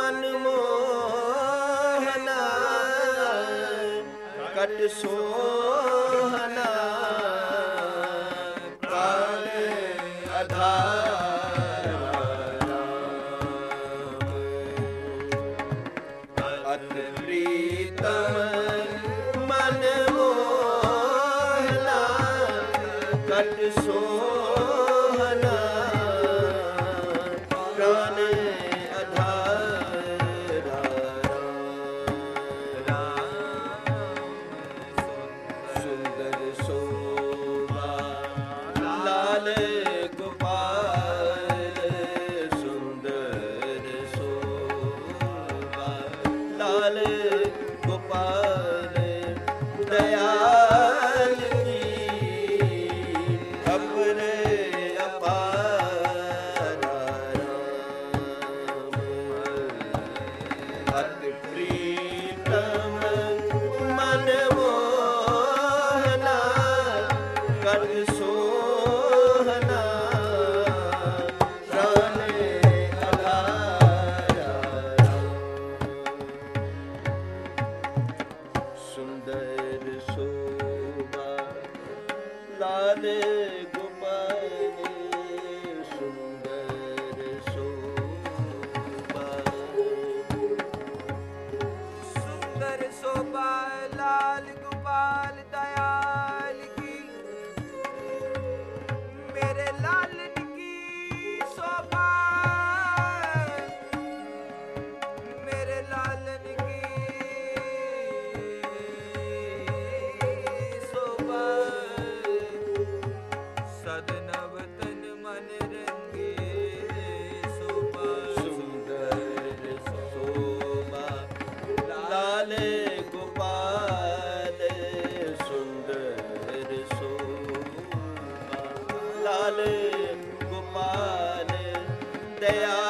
ਮਨ ਮੋਹਨਾ ਕਟ ਸੋ yeah.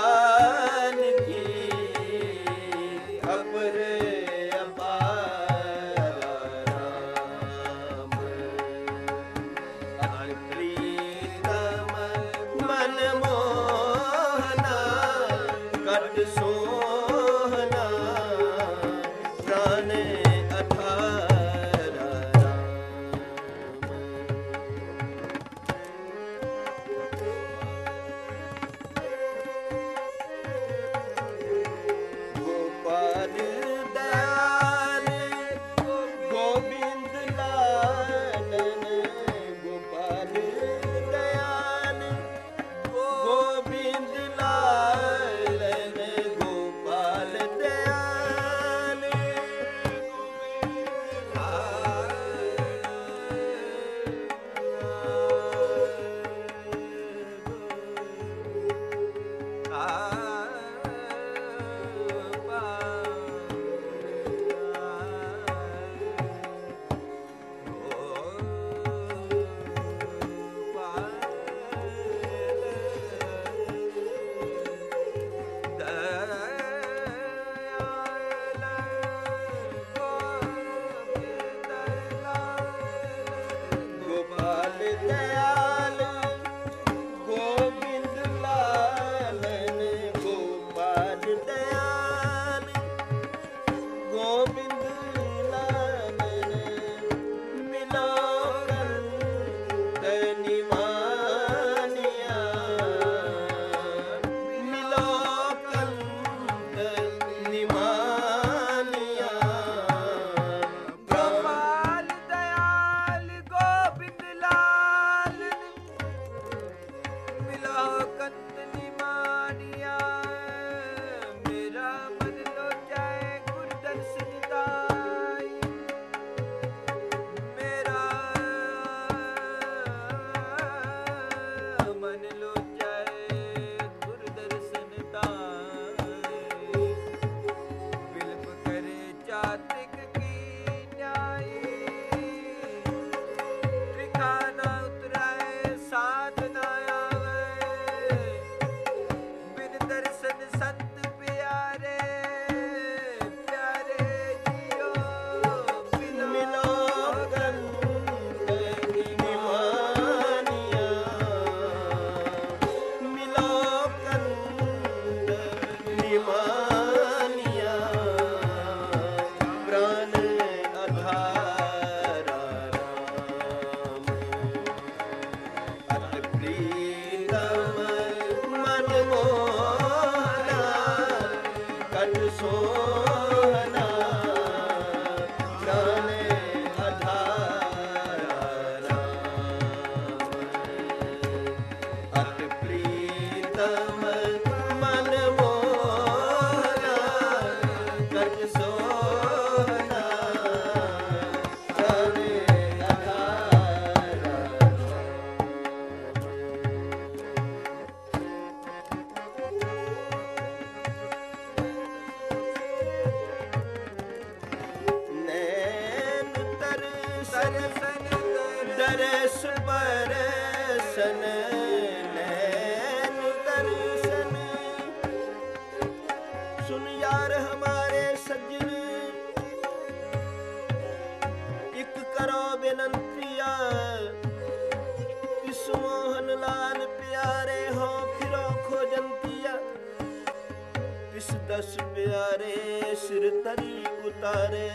ਇਸ ਦਸ ਪਿਆਰੇ ਸਿਰ ਤਰੀ ਉਤਾਰੇ।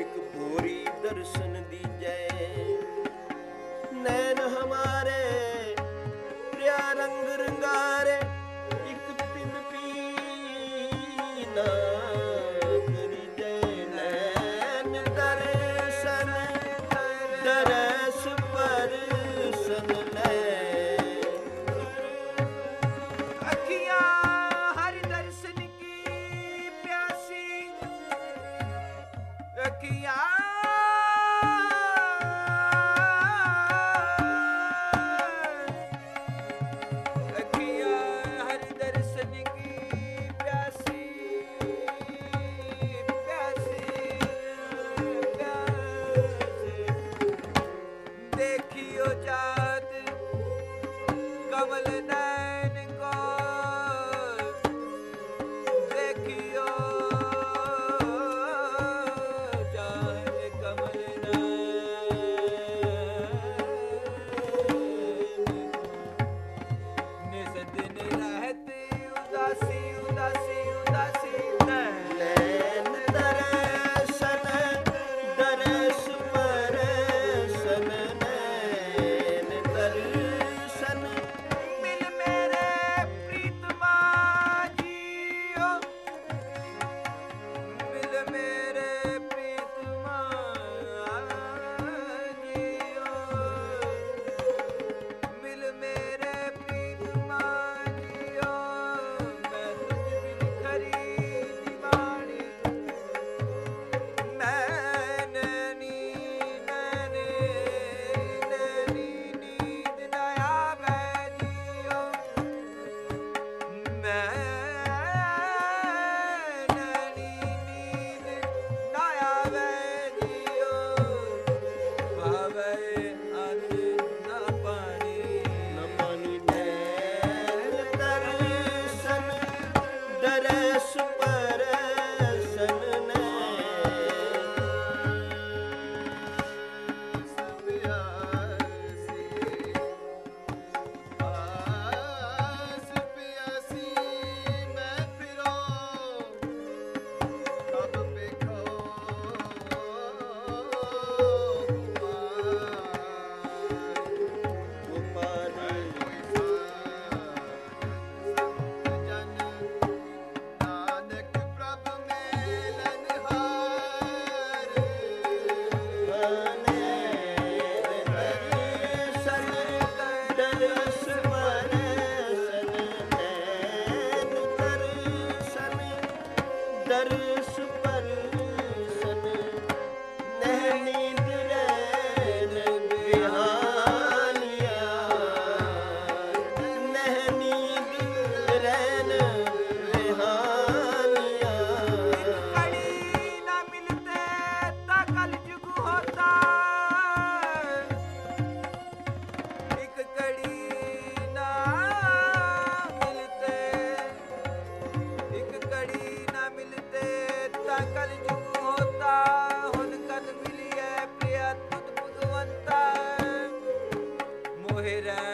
ਇੱਕ ਭੋਰੀ ਦਰਸ਼ਨ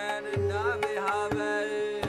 ਨੈਣ ਨਾ ਵਿਹਾਵੇ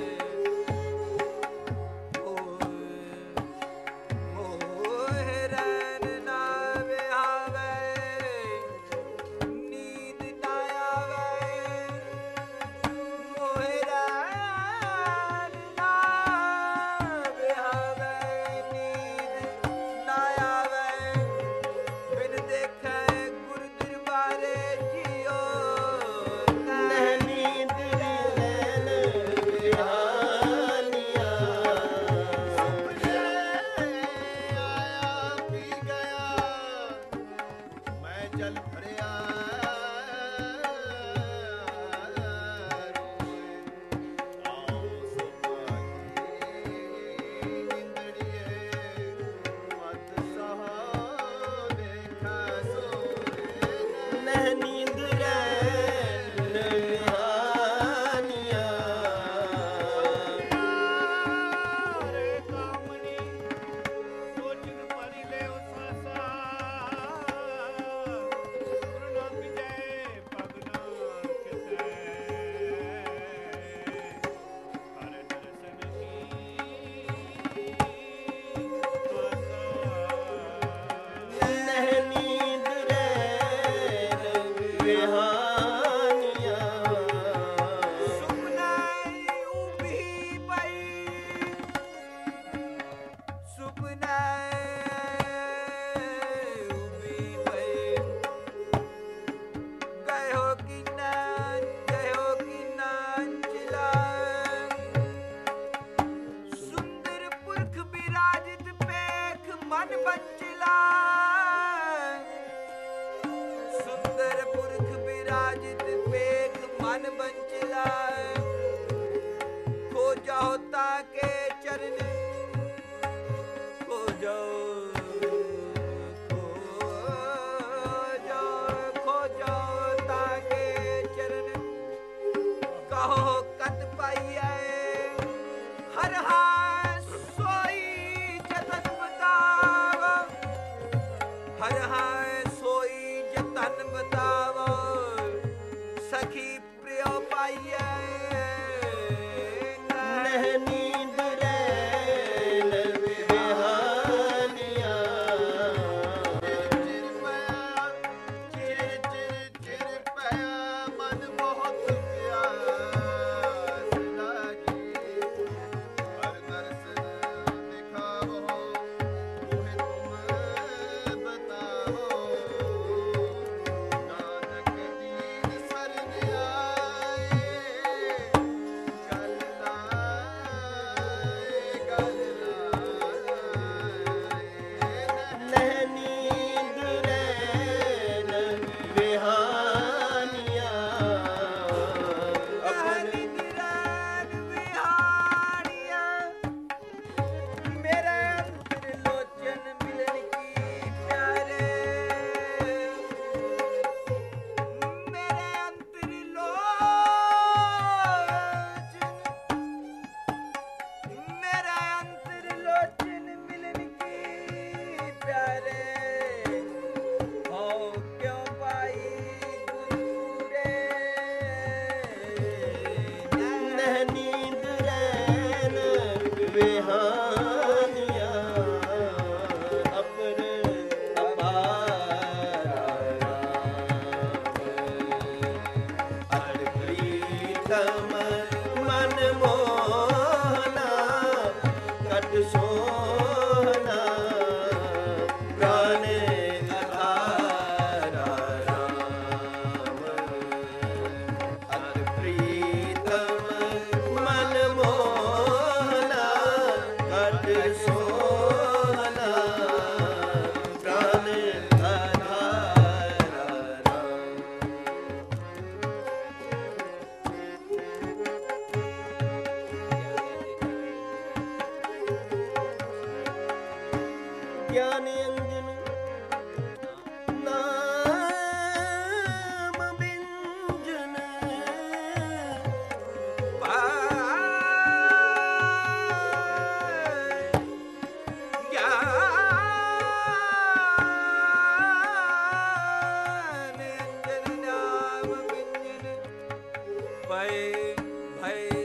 ਭਏ ਭਏ।